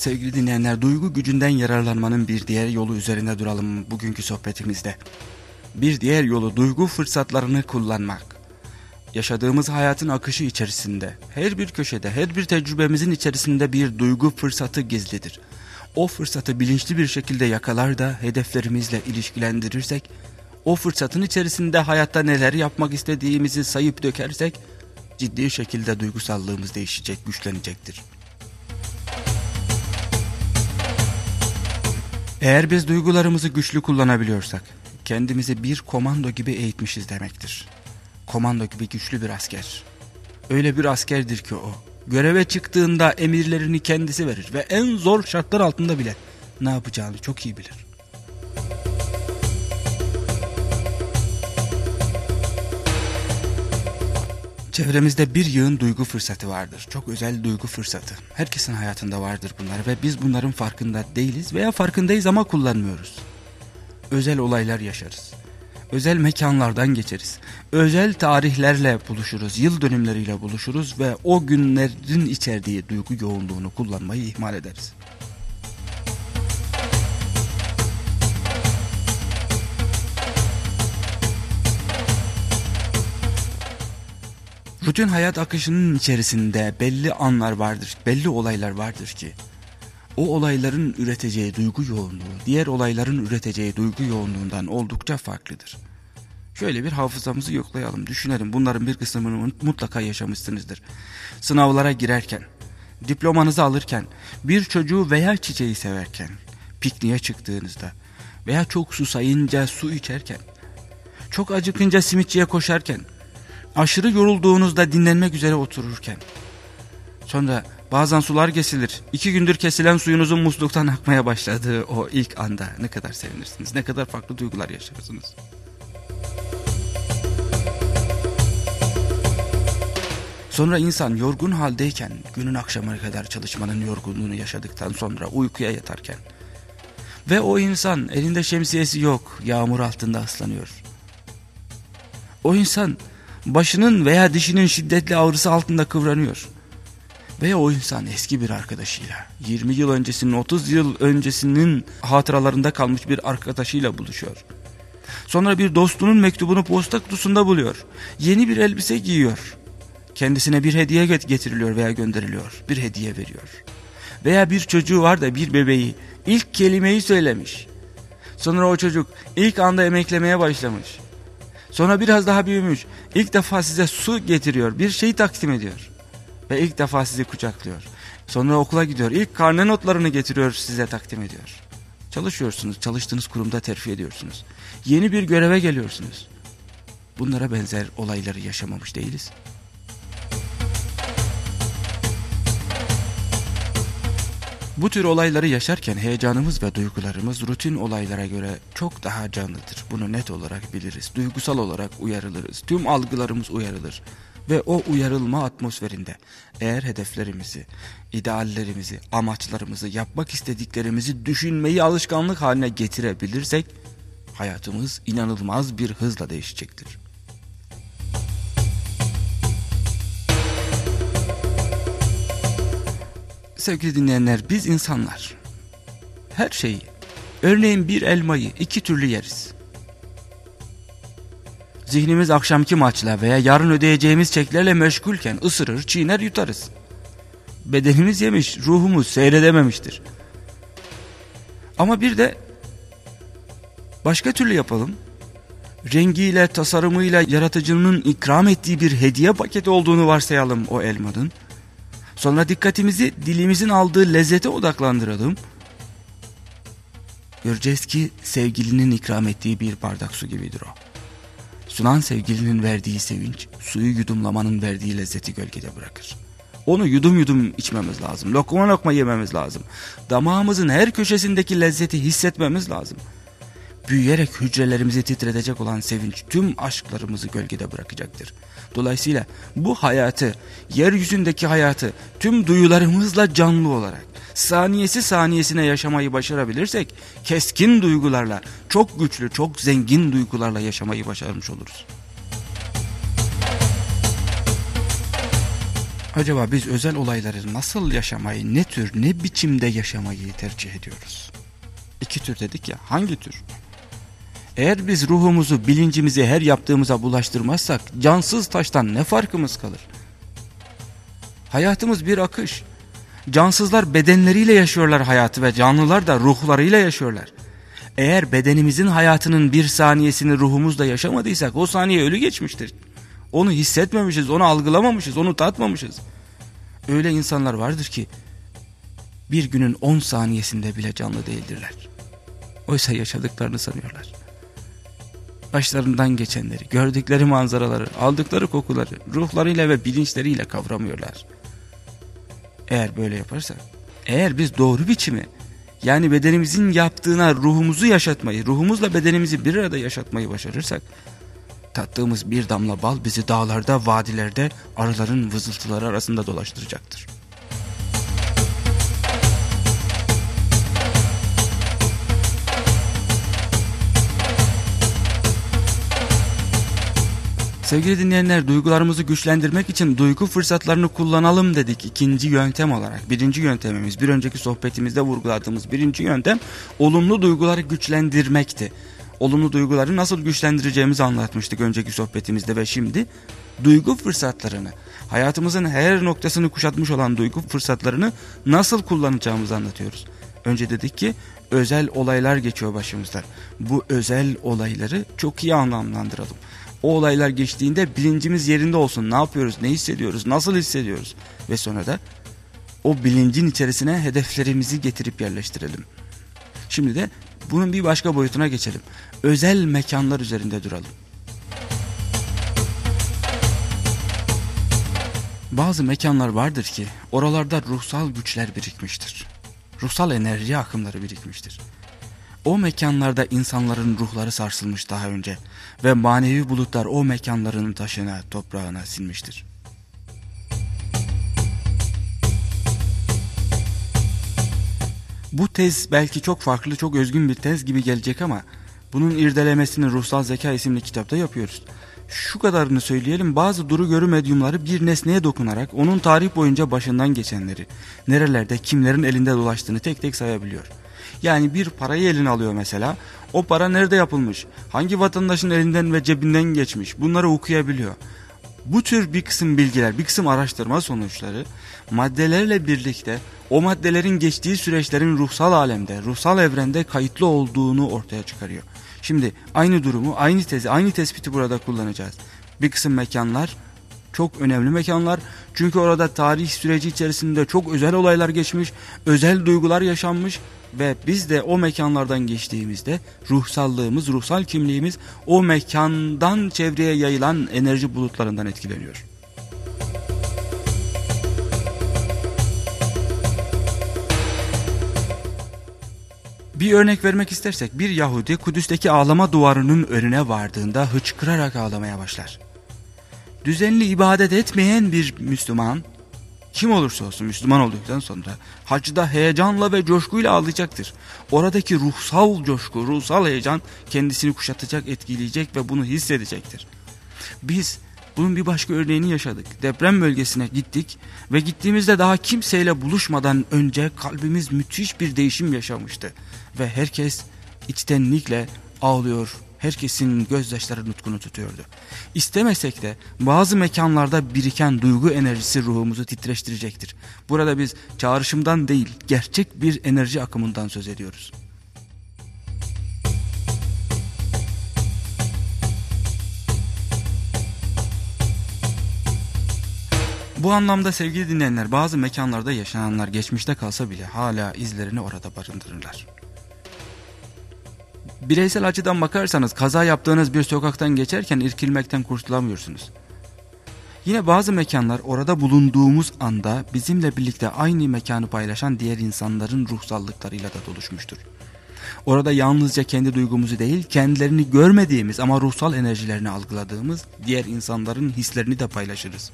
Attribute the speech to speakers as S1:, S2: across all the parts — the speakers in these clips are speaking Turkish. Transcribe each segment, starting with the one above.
S1: Sevgili dinleyenler, duygu gücünden yararlanmanın bir diğer yolu üzerinde duralım bugünkü sohbetimizde. Bir diğer yolu duygu fırsatlarını kullanmak. Yaşadığımız hayatın akışı içerisinde, her bir köşede, her bir tecrübemizin içerisinde bir duygu fırsatı gizlidir. O fırsatı bilinçli bir şekilde yakalar da hedeflerimizle ilişkilendirirsek, o fırsatın içerisinde hayatta neler yapmak istediğimizi sayıp dökersek, ciddi şekilde duygusallığımız değişecek, güçlenecektir. Eğer biz duygularımızı güçlü kullanabiliyorsak, kendimizi bir komando gibi eğitmişiz demektir. Komando gibi güçlü bir asker. Öyle bir askerdir ki o. Göreve çıktığında emirlerini kendisi verir ve en zor şartlar altında bile ne yapacağını çok iyi bilir. Çevremizde bir yığın duygu fırsatı vardır. Çok özel duygu fırsatı. Herkesin hayatında vardır bunlar ve biz bunların farkında değiliz veya farkındayız ama kullanmıyoruz. Özel olaylar yaşarız. Özel mekanlardan geçeriz. Özel tarihlerle buluşuruz, yıl dönümleriyle buluşuruz ve o günlerin içerdiği duygu yoğunluğunu kullanmayı ihmal ederiz. Rutin hayat akışının içerisinde belli anlar vardır, belli olaylar vardır ki o olayların üreteceği duygu yoğunluğu diğer olayların üreteceği duygu yoğunluğundan oldukça farklıdır. Şöyle bir hafızamızı yoklayalım, düşünelim bunların bir kısmını mutlaka yaşamışsınızdır. Sınavlara girerken, diplomanızı alırken, bir çocuğu veya çiçeği severken, pikniğe çıktığınızda veya çok susayınca su içerken, çok acıkınca simitçiye koşarken, aşırı yorulduğunuzda dinlenmek üzere otururken. Sonra bazen sular kesilir. İki gündür kesilen suyunuzun musluktan akmaya başladığı o ilk anda ne kadar sevinirsiniz. Ne kadar farklı duygular yaşarsınız. Sonra insan yorgun haldeyken günün akşamına kadar çalışmanın yorgunluğunu yaşadıktan sonra uykuya yatarken ve o insan elinde şemsiyesi yok yağmur altında ıslanıyor. O insan başının veya dişinin şiddetli ağrısı altında kıvranıyor. Veya o insan eski bir arkadaşıyla 20 yıl öncesinin 30 yıl öncesinin hatıralarında kalmış bir arkadaşıyla buluşuyor. Sonra bir dostunun mektubunu posta kutusunda buluyor. Yeni bir elbise giyiyor. Kendisine bir hediye getiriliyor veya gönderiliyor. Bir hediye veriyor. Veya bir çocuğu var da bir bebeği ilk kelimeyi söylemiş. Sonra o çocuk ilk anda emeklemeye başlamış. Sonra biraz daha büyümüş. İlk defa size su getiriyor. Bir şey takdim ediyor. Ve ilk defa sizi kucaklıyor. Sonra okula gidiyor. İlk karne notlarını getiriyor size takdim ediyor. Çalışıyorsunuz. Çalıştığınız kurumda terfi ediyorsunuz. Yeni bir göreve geliyorsunuz. Bunlara benzer olayları yaşamamış değiliz. Bu tür olayları yaşarken heyecanımız ve duygularımız rutin olaylara göre çok daha canlıdır. Bunu net olarak biliriz. Duygusal olarak uyarılırız. Tüm algılarımız uyarılır. Ve o uyarılma atmosferinde eğer hedeflerimizi, ideallerimizi, amaçlarımızı, yapmak istediklerimizi düşünmeyi alışkanlık haline getirebilirsek hayatımız inanılmaz bir hızla değişecektir. Sevgili dinleyenler biz insanlar her şeyi örneğin bir elmayı iki türlü yeriz. Zihnimiz akşamki maçla veya yarın ödeyeceğimiz çeklerle meşgulken ısırır çiğner yutarız. Bedenimiz yemiş ruhumuz seyredememiştir. Ama bir de başka türlü yapalım. Rengiyle tasarımıyla yaratıcının ikram ettiği bir hediye paketi olduğunu varsayalım o elmanın. Sonra dikkatimizi dilimizin aldığı lezzete odaklandıralım. Göreceğiz ki sevgilinin ikram ettiği bir bardak su gibidir o. Sunan sevgilinin verdiği sevinç, suyu yudumlamanın verdiği lezzeti gölgede bırakır. Onu yudum yudum içmemiz lazım. Lokma lokma yememiz lazım. Damağımızın her köşesindeki lezzeti hissetmemiz lazım. Büyüyerek hücrelerimizi titretecek olan sevinç tüm aşklarımızı gölgede bırakacaktır. Dolayısıyla bu hayatı, yeryüzündeki hayatı tüm duyularımızla canlı olarak saniyesi saniyesine yaşamayı başarabilirsek keskin duygularla, çok güçlü, çok zengin duygularla yaşamayı başarmış oluruz. Acaba biz özel olayları nasıl yaşamayı, ne tür, ne biçimde yaşamayı tercih ediyoruz? İki tür dedik ya, hangi tür? Eğer biz ruhumuzu, bilincimizi her yaptığımıza bulaştırmazsak cansız taştan ne farkımız kalır? Hayatımız bir akış. Cansızlar bedenleriyle yaşıyorlar hayatı ve canlılar da ruhlarıyla yaşıyorlar. Eğer bedenimizin hayatının bir saniyesini ruhumuzla yaşamadıysak o saniye ölü geçmiştir. Onu hissetmemişiz, onu algılamamışız, onu tatmamışız. Öyle insanlar vardır ki bir günün on saniyesinde bile canlı değildirler. Oysa yaşadıklarını sanıyorlar. Başlarından geçenleri, gördükleri manzaraları, aldıkları kokuları ruhlarıyla ve bilinçleriyle kavramıyorlar. Eğer böyle yaparsak, eğer biz doğru biçimi yani bedenimizin yaptığına ruhumuzu yaşatmayı, ruhumuzla bedenimizi bir arada yaşatmayı başarırsak tattığımız bir damla bal bizi dağlarda, vadilerde arıların vızıltıları arasında dolaştıracaktır. Sevgili dinleyenler duygularımızı güçlendirmek için duygu fırsatlarını kullanalım dedik ikinci yöntem olarak. Birinci yöntemimiz bir önceki sohbetimizde vurguladığımız birinci yöntem olumlu duyguları güçlendirmekti. Olumlu duyguları nasıl güçlendireceğimizi anlatmıştık önceki sohbetimizde ve şimdi duygu fırsatlarını hayatımızın her noktasını kuşatmış olan duygu fırsatlarını nasıl kullanacağımızı anlatıyoruz. Önce dedik ki özel olaylar geçiyor başımızda. Bu özel olayları çok iyi anlamlandıralım o olaylar geçtiğinde bilincimiz yerinde olsun. Ne yapıyoruz, ne hissediyoruz, nasıl hissediyoruz ve sonra da o bilincin içerisine hedeflerimizi getirip yerleştirelim. Şimdi de bunun bir başka boyutuna geçelim. Özel mekanlar üzerinde duralım. Bazı mekanlar vardır ki oralarda ruhsal güçler birikmiştir. Ruhsal enerji akımları birikmiştir. O mekanlarda insanların ruhları sarsılmış daha önce ve manevi bulutlar o mekanların taşına, toprağına sinmiştir. Bu tez belki çok farklı, çok özgün bir tez gibi gelecek ama bunun irdelemesini Ruhsal Zeka isimli kitapta yapıyoruz. Şu kadarını söyleyelim bazı duru görü medyumları bir nesneye dokunarak onun tarih boyunca başından geçenleri, nerelerde kimlerin elinde dolaştığını tek tek sayabiliyor. Yani bir parayı eline alıyor mesela. O para nerede yapılmış? Hangi vatandaşın elinden ve cebinden geçmiş? Bunları okuyabiliyor. Bu tür bir kısım bilgiler, bir kısım araştırma sonuçları maddelerle birlikte o maddelerin geçtiği süreçlerin ruhsal alemde, ruhsal evrende kayıtlı olduğunu ortaya çıkarıyor. Şimdi aynı durumu, aynı tezi, aynı tespiti burada kullanacağız. Bir kısım mekanlar çok önemli mekanlar. Çünkü orada tarih süreci içerisinde çok özel olaylar geçmiş, özel duygular yaşanmış ve biz de o mekanlardan geçtiğimizde ruhsallığımız, ruhsal kimliğimiz o mekandan çevreye yayılan enerji bulutlarından etkileniyor. Bir örnek vermek istersek bir Yahudi Kudüs'teki ağlama duvarının önüne vardığında hıçkırarak ağlamaya başlar. Düzenli ibadet etmeyen bir Müslüman kim olursa olsun Müslüman olduktan sonra hacda heyecanla ve coşkuyla ağlayacaktır. Oradaki ruhsal coşku, ruhsal heyecan kendisini kuşatacak, etkileyecek ve bunu hissedecektir. Biz bunun bir başka örneğini yaşadık. Deprem bölgesine gittik ve gittiğimizde daha kimseyle buluşmadan önce kalbimiz müthiş bir değişim yaşamıştı. Ve herkes içtenlikle ağlıyor, herkesin gözyaşları nutkunu tutuyordu. İstemesek de bazı mekanlarda biriken duygu enerjisi ruhumuzu titreştirecektir. Burada biz çağrışımdan değil gerçek bir enerji akımından söz ediyoruz. Bu anlamda sevgili dinleyenler bazı mekanlarda yaşananlar geçmişte kalsa bile hala izlerini orada barındırırlar. Bireysel açıdan bakarsanız kaza yaptığınız bir sokaktan geçerken irkilmekten kurtulamıyorsunuz. Yine bazı mekanlar orada bulunduğumuz anda bizimle birlikte aynı mekanı paylaşan diğer insanların ruhsallıklarıyla da doluşmuştur. Orada yalnızca kendi duygumuzu değil kendilerini görmediğimiz ama ruhsal enerjilerini algıladığımız diğer insanların hislerini de paylaşırız.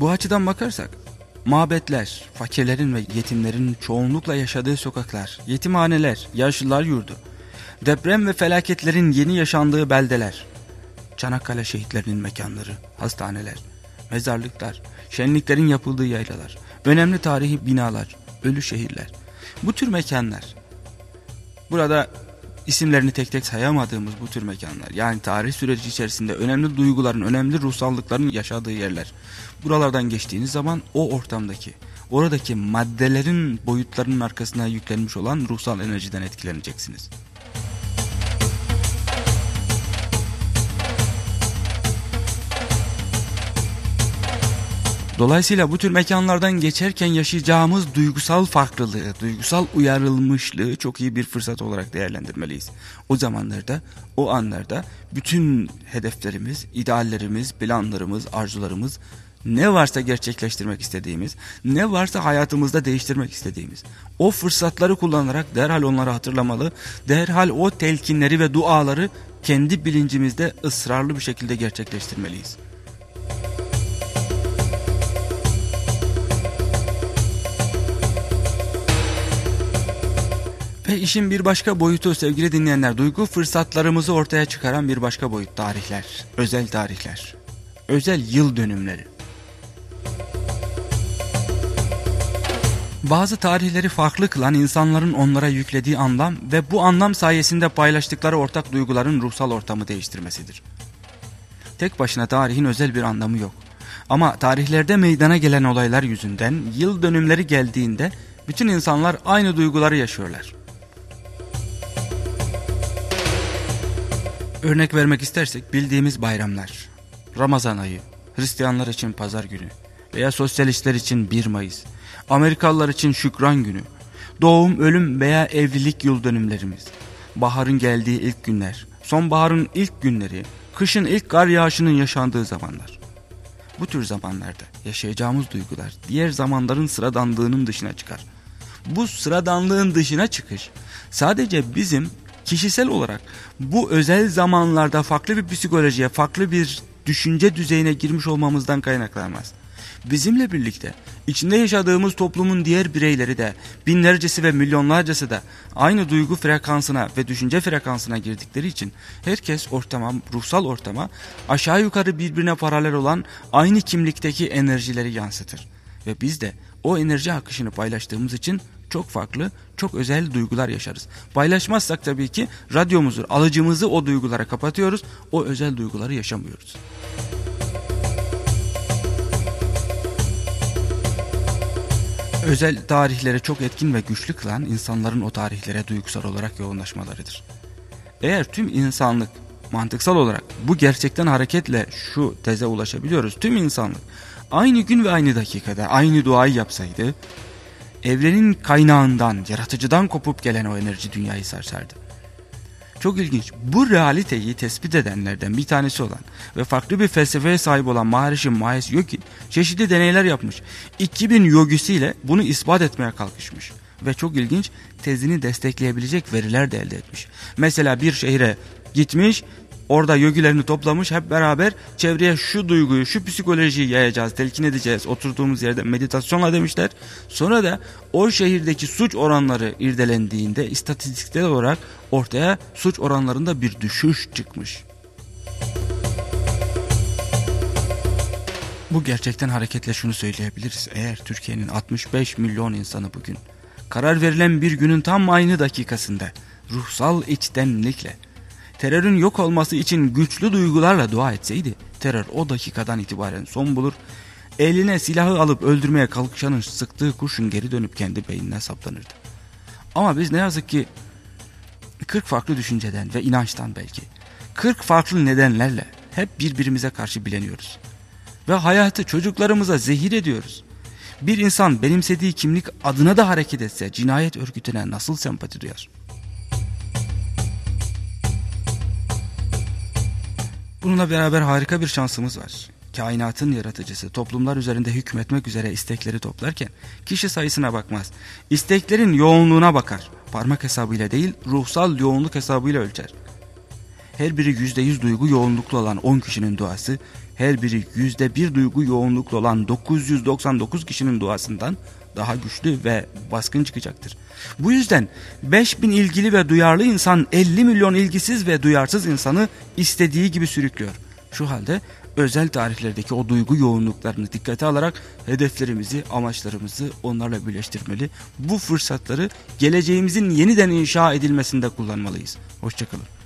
S1: Bu açıdan bakarsak Mabetler, fakirlerin ve yetimlerin çoğunlukla yaşadığı sokaklar, yetimhaneler, yaşlılar yurdu, deprem ve felaketlerin yeni yaşandığı beldeler, Çanakkale şehitlerinin mekanları, hastaneler, mezarlıklar, şenliklerin yapıldığı yaylalar, önemli tarihi binalar, ölü şehirler. Bu tür mekanlar, burada isimlerini tek tek sayamadığımız bu tür mekanlar, yani tarih süreci içerisinde önemli duyguların, önemli ruhsallıkların yaşadığı yerler. Buralardan geçtiğiniz zaman o ortamdaki, oradaki maddelerin boyutlarının arkasına yüklenmiş olan ruhsal enerjiden etkileneceksiniz. Dolayısıyla bu tür mekanlardan geçerken yaşayacağımız duygusal farklılığı, duygusal uyarılmışlığı çok iyi bir fırsat olarak değerlendirmeliyiz. O zamanlarda, o anlarda bütün hedeflerimiz, ideallerimiz, planlarımız, arzularımız ne varsa gerçekleştirmek istediğimiz, ne varsa hayatımızda değiştirmek istediğimiz. O fırsatları kullanarak derhal onları hatırlamalı, derhal o telkinleri ve duaları kendi bilincimizde ısrarlı bir şekilde gerçekleştirmeliyiz. Ve işin bir başka boyutu sevgili dinleyenler duygu fırsatlarımızı ortaya çıkaran bir başka boyut tarihler, özel tarihler, özel yıl dönümleri. Bazı tarihleri farklı kılan insanların onlara yüklediği anlam ve bu anlam sayesinde paylaştıkları ortak duyguların ruhsal ortamı değiştirmesidir. Tek başına tarihin özel bir anlamı yok. Ama tarihlerde meydana gelen olaylar yüzünden yıl dönümleri geldiğinde bütün insanlar aynı duyguları yaşıyorlar. Örnek vermek istersek bildiğimiz bayramlar. Ramazan ayı, Hristiyanlar için pazar günü veya sosyalistler için 1 Mayıs, Amerikalılar için şükran günü, doğum, ölüm veya evlilik yıl dönümlerimiz, baharın geldiği ilk günler, sonbaharın ilk günleri, kışın ilk kar yağışının yaşandığı zamanlar. Bu tür zamanlarda yaşayacağımız duygular diğer zamanların sıradanlığının dışına çıkar. Bu sıradanlığın dışına çıkış sadece bizim kişisel olarak bu özel zamanlarda farklı bir psikolojiye, farklı bir düşünce düzeyine girmiş olmamızdan kaynaklanmaz. Bizimle birlikte içinde yaşadığımız toplumun diğer bireyleri de binlercesi ve milyonlarcası da aynı duygu frekansına ve düşünce frekansına girdikleri için herkes ortama, ruhsal ortama aşağı yukarı birbirine paralel olan aynı kimlikteki enerjileri yansıtır. Ve biz de o enerji akışını paylaştığımız için çok farklı, çok özel duygular yaşarız. Paylaşmazsak tabii ki radyomuzu, alıcımızı o duygulara kapatıyoruz. O özel duyguları yaşamıyoruz. Özel tarihlere çok etkin ve güçlü kılan insanların o tarihlere duygusal olarak yoğunlaşmalarıdır. Eğer tüm insanlık mantıksal olarak bu gerçekten hareketle şu teze ulaşabiliyoruz. Tüm insanlık aynı gün ve aynı dakikada aynı duayı yapsaydı evrenin kaynağından, yaratıcıdan kopup gelen o enerji dünyayı sarsardı. Çok ilginç. Bu realiteyi tespit edenlerden bir tanesi olan ve farklı bir felsefeye sahip olan Maharishi Mahesh Yogi çeşitli deneyler yapmış. 2000 yogisiyle bunu ispat etmeye kalkışmış. Ve çok ilginç tezini destekleyebilecek veriler de elde etmiş. Mesela bir şehire gitmiş Orada yogilerini toplamış hep beraber çevreye şu duyguyu, şu psikolojiyi yayacağız, telkin edeceğiz. Oturduğumuz yerde meditasyonla demişler. Sonra da o şehirdeki suç oranları irdelendiğinde istatistiksel olarak ortaya suç oranlarında bir düşüş çıkmış. Bu gerçekten hareketle şunu söyleyebiliriz. Eğer Türkiye'nin 65 milyon insanı bugün karar verilen bir günün tam aynı dakikasında ruhsal içtenlikle terörün yok olması için güçlü duygularla dua etseydi terör o dakikadan itibaren son bulur. Eline silahı alıp öldürmeye kalkışanın sıktığı kurşun geri dönüp kendi beynine saplanırdı. Ama biz ne yazık ki 40 farklı düşünceden ve inançtan belki 40 farklı nedenlerle hep birbirimize karşı bileniyoruz. Ve hayatı çocuklarımıza zehir ediyoruz. Bir insan benimsediği kimlik adına da hareket etse cinayet örgütüne nasıl sempati duyar? Bununla beraber harika bir şansımız var. Kainatın yaratıcısı toplumlar üzerinde hükmetmek üzere istekleri toplarken kişi sayısına bakmaz. İsteklerin yoğunluğuna bakar. Parmak hesabıyla değil ruhsal yoğunluk hesabıyla ölçer. Her biri yüzde yüz duygu yoğunluklu olan on kişinin duası her biri yüzde bir duygu yoğunluklu olan 999 kişinin duasından daha güçlü ve baskın çıkacaktır. Bu yüzden 5000 ilgili ve duyarlı insan 50 milyon ilgisiz ve duyarsız insanı istediği gibi sürüklüyor. Şu halde özel tarihlerdeki o duygu yoğunluklarını dikkate alarak hedeflerimizi, amaçlarımızı onlarla birleştirmeli. Bu fırsatları geleceğimizin yeniden inşa edilmesinde kullanmalıyız. Hoşçakalın.